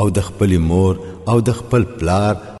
او د خپل مور او د خپل پلار